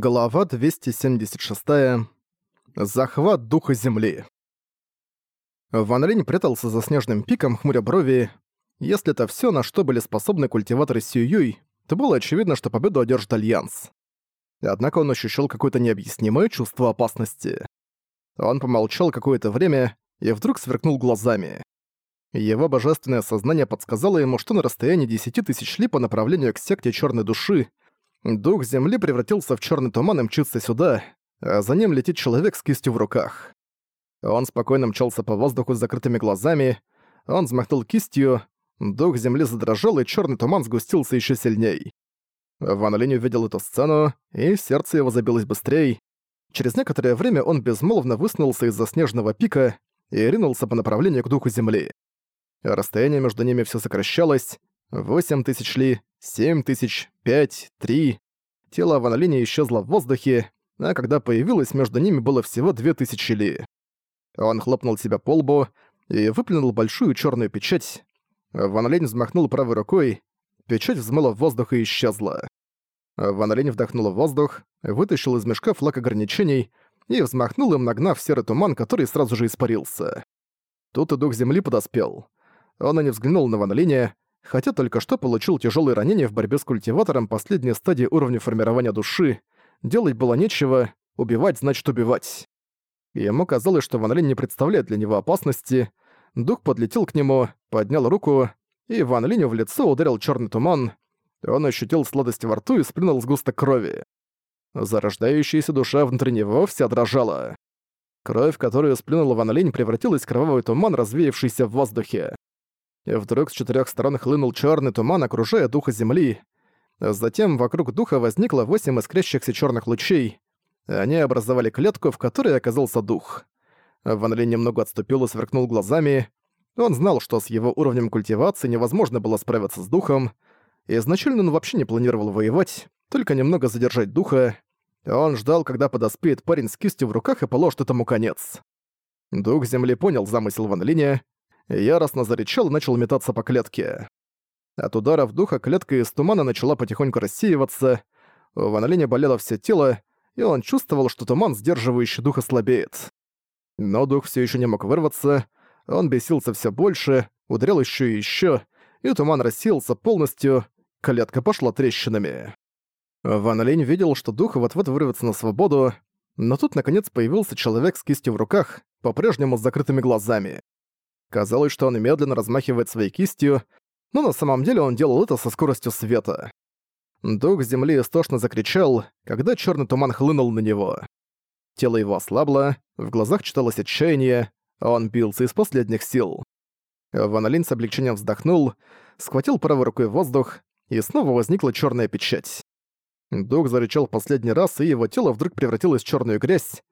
Глава 276. Захват духа земли. Ван Линь прятался за снежным пиком, хмуря брови. Если это всё, на что были способны культиваторы Сююй, то было очевидно, что победу одержит Альянс. Однако он ощущал какое-то необъяснимое чувство опасности. Он помолчал какое-то время и вдруг сверкнул глазами. Его божественное сознание подсказало ему, что на расстоянии 10 тысяч ли по направлению к секте Чёрной Души Дух земли превратился в черный туман и мчится сюда, а за ним летит человек с кистью в руках. Он спокойно мчался по воздуху с закрытыми глазами, он взмахнул кистью, дух земли задрожал, и черный туман сгустился еще сильней. Ван Линь увидел эту сцену, и сердце его забилось быстрее. Через некоторое время он безмолвно высунулся из-за снежного пика и ринулся по направлению к духу земли. Расстояние между ними все сокращалось, восемь тысяч ли, семь тысяч, пять, три. Тело Ван Линя исчезло в воздухе, а когда появилось, между ними было всего две тысячи ли. Он хлопнул себя по лбу и выплюнул большую черную печать. Ван Линь взмахнул правой рукой, печать взмыла в воздух и исчезла. Ван Линь вдохнул воздух, вытащил из мешка флаг ограничений и взмахнул им, нагнав серый туман, который сразу же испарился. Тут и дух земли подоспел. Он и не взглянул на Ван Линя, хотя только что получил тяжелые ранения в борьбе с культиватором последней стадии уровня формирования души, делать было нечего, убивать значит убивать. Ему казалось, что Ван Линь не представляет для него опасности. Дух подлетел к нему, поднял руку, и Ван Линю в лицо ударил черный туман. Он ощутил сладость во рту и сплюнул сгусток крови. Зарождающаяся душа внутри него вся дрожала. Кровь, которую сплюнул Ван Линь, превратилась в кровавый туман, развеявшийся в воздухе. И вдруг с четырех сторон хлынул черный туман, окружая духа земли. Затем вокруг духа возникло восемь искрящихся черных лучей. Они образовали клетку, в которой оказался дух. Ван Ли немного отступил и сверкнул глазами. Он знал, что с его уровнем культивации невозможно было справиться с духом. Изначально он вообще не планировал воевать, только немного задержать духа. Он ждал, когда подоспеет парень с кистью в руках и положит этому конец. Дух Земли понял замысел Ван Линя яростно зарычал и начал метаться по клетке. От ударов духа клетка из тумана начала потихоньку рассеиваться, у Ван болело все тело, и он чувствовал, что туман, сдерживающий духа, слабеет. Но дух все еще не мог вырваться, он бесился все больше, ударил еще и еще, и туман рассеялся полностью, клетка пошла трещинами. Ван видел, что дух вот-вот вырвется на свободу, но тут наконец появился человек с кистью в руках, по-прежнему с закрытыми глазами. Казалось, что он медленно размахивает своей кистью, но на самом деле он делал это со скоростью света. Дух земли истошно закричал, когда черный туман хлынул на него. Тело его ослабло, в глазах читалось отчаяние, а он бился из последних сил. Ван с облегчением вздохнул, схватил правой рукой воздух, и снова возникла черная печать. Дух зарычал в последний раз, и его тело вдруг превратилось в черную грязь.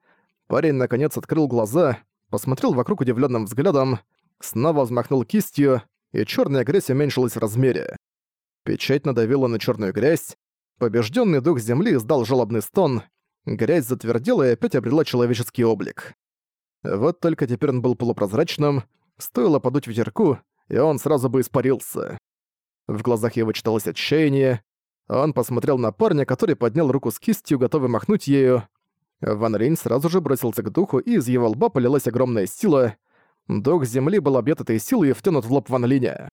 Парень наконец открыл глаза, посмотрел вокруг удивленным взглядом, снова взмахнул кистью, и черная грязь уменьшилась в размере. Печать надавила на черную грязь, побежденный дух земли издал жалобный стон, грязь затвердела и опять обрела человеческий облик. Вот только теперь он был полупрозрачным, стоило подуть ветерку, и он сразу бы испарился. В глазах его читалось отчаяние, он посмотрел на парня, который поднял руку с кистью, готовый махнуть ею. Ван Рейн сразу же бросился к духу, и из его лба полилась огромная сила — Дух Земли был объят этой силой и втянут в лоб Ван Линя.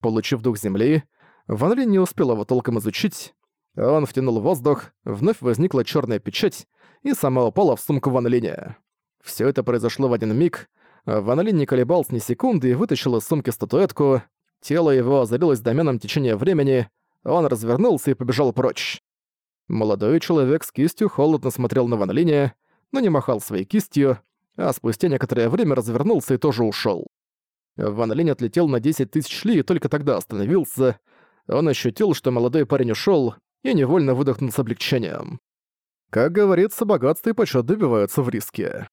Получив Дух Земли, Ван Линь не успел его толком изучить. Он втянул воздух, вновь возникла черная печать и сама упала в сумку Ван Линя. Всё это произошло в один миг. Ван Линь не колебался ни секунды и вытащил из сумки статуэтку. Тело его озарилось доменом течения времени, он развернулся и побежал прочь. Молодой человек с кистью холодно смотрел на Ван Линя, но не махал своей кистью, а спустя некоторое время развернулся и тоже ушёл. Ван Линь отлетел на 10 тысяч ли и только тогда остановился. Он ощутил, что молодой парень ушёл, и невольно выдохнул с облегчением. Как говорится, богатство и почёт добиваются в риске.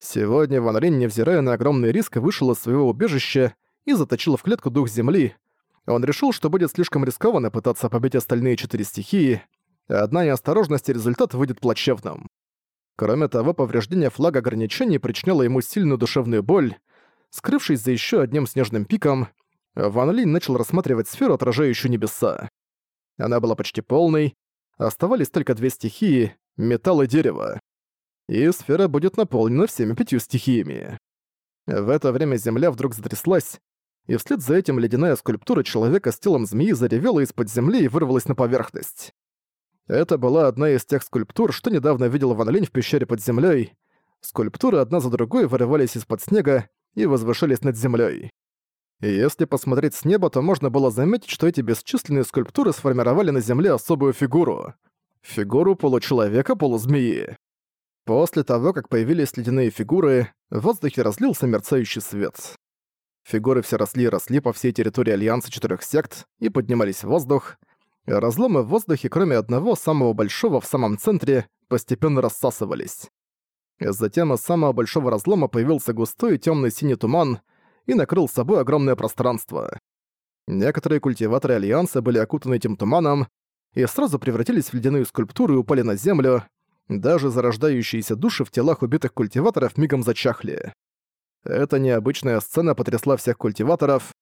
Сегодня Ван Линь, невзирая на огромный риск, вышел из своего убежища и заточил в клетку дух земли. Он решил, что будет слишком рискованно пытаться побить остальные четыре стихии, одна неосторожность и результат выйдет плачевным. Кроме того, повреждение флага ограничений причиняло ему сильную душевную боль. Скрывшись за еще одним снежным пиком, Ван Линь начал рассматривать сферу, отражающую небеса. Она была почти полной, оставались только две стихии — металл и дерево. И сфера будет наполнена всеми пятью стихиями. В это время земля вдруг затряслась, и вслед за этим ледяная скульптура человека с телом змеи заревела из-под земли и вырвалась на поверхность. Это была одна из тех скульптур, что недавно видел Ван Линь в пещере под землей. Скульптуры одна за другой вырывались из-под снега и возвышались над землей. И если посмотреть с неба, то можно было заметить, что эти бесчисленные скульптуры сформировали на земле особую фигуру. Фигуру получеловека-полузмеи. После того, как появились ледяные фигуры, в воздухе разлился мерцающий свет. Фигуры все росли и росли по всей территории Альянса четырех сект и поднимались в воздух. Разломы в воздухе, кроме одного самого большого в самом центре, постепенно рассасывались. Затем из самого большого разлома появился густой темный синий туман и накрыл собой огромное пространство. Некоторые культиваторы Альянса были окутаны этим туманом и сразу превратились в ледяную скульптуру и упали на землю. Даже зарождающиеся души в телах убитых культиваторов мигом зачахли. Эта необычная сцена потрясла всех культиваторов.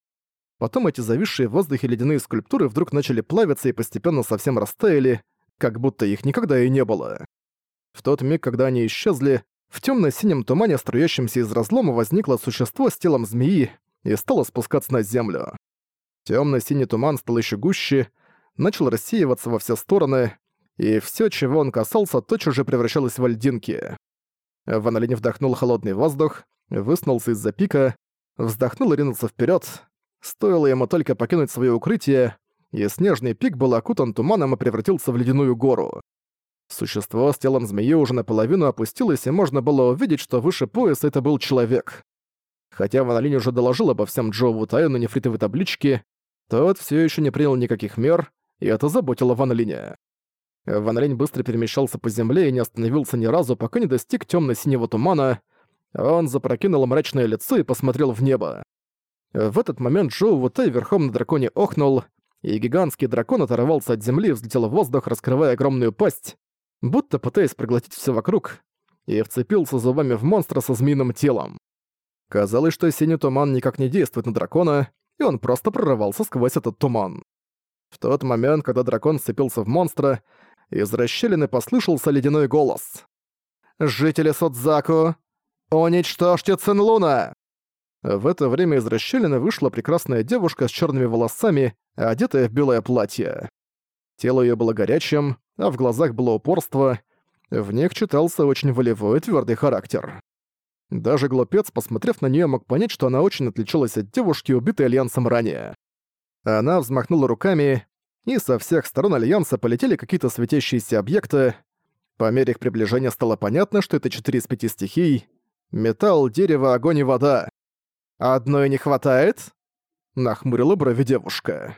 Потом эти зависшие в воздухе ледяные скульптуры вдруг начали плавиться и постепенно совсем растаяли, как будто их никогда и не было. В тот миг, когда они исчезли, в темно-синем тумане, струящемся из разлома, возникло существо с телом змеи и стало спускаться на землю. Темно-синий туман стал еще гуще, начал рассеиваться во все стороны, и все, чего он касался, тотчас же превращалось в льдинки. Ван вдохнул холодный воздух, высунулся из-за пика, вздохнул и ринулся вперед. Стоило ему только покинуть свое укрытие, и снежный пик был окутан туманом и превратился в ледяную гору. Существо с телом змеи уже наполовину опустилось, и можно было увидеть, что выше пояса это был человек. Хотя Ван Линь уже доложил обо всем Джоу Вутаю на нефритовой табличке, тот все еще не принял никаких мер, и это заботило Ван Линя. Быстро перемещался по земле и не остановился ни разу, пока не достиг темно синего тумана. Он запрокинул мрачное лицо и посмотрел в небо. В этот момент Джоу Вутай верхом на драконе охнул, и гигантский дракон оторвался от земли и взлетел в воздух, раскрывая огромную пасть, будто пытаясь проглотить все вокруг, и вцепился зубами в монстра со змеиным телом. Казалось, что синий туман никак не действует на дракона, и он просто прорывался сквозь этот туман. В тот момент, когда дракон сцепился в монстра, из расщелины послышался ледяной голос. «Жители Содзаку, уничтожьте Цинлуна!» В это время из расщелины вышла прекрасная девушка с черными волосами, одетая в белое платье. Тело ее было горячим, а в глазах было упорство. В них читался очень волевой и твердый характер. Даже глупец, посмотрев на нее, мог понять, что она очень отличалась от девушки, убитой Альянсом ранее. Она взмахнула руками, и со всех сторон Альянса полетели какие-то светящиеся объекты. По мере их приближения стало понятно, что это четыре из пяти стихий — металл, дерево, огонь и вода. «Одной не хватает?» — нахмурила брови девушка.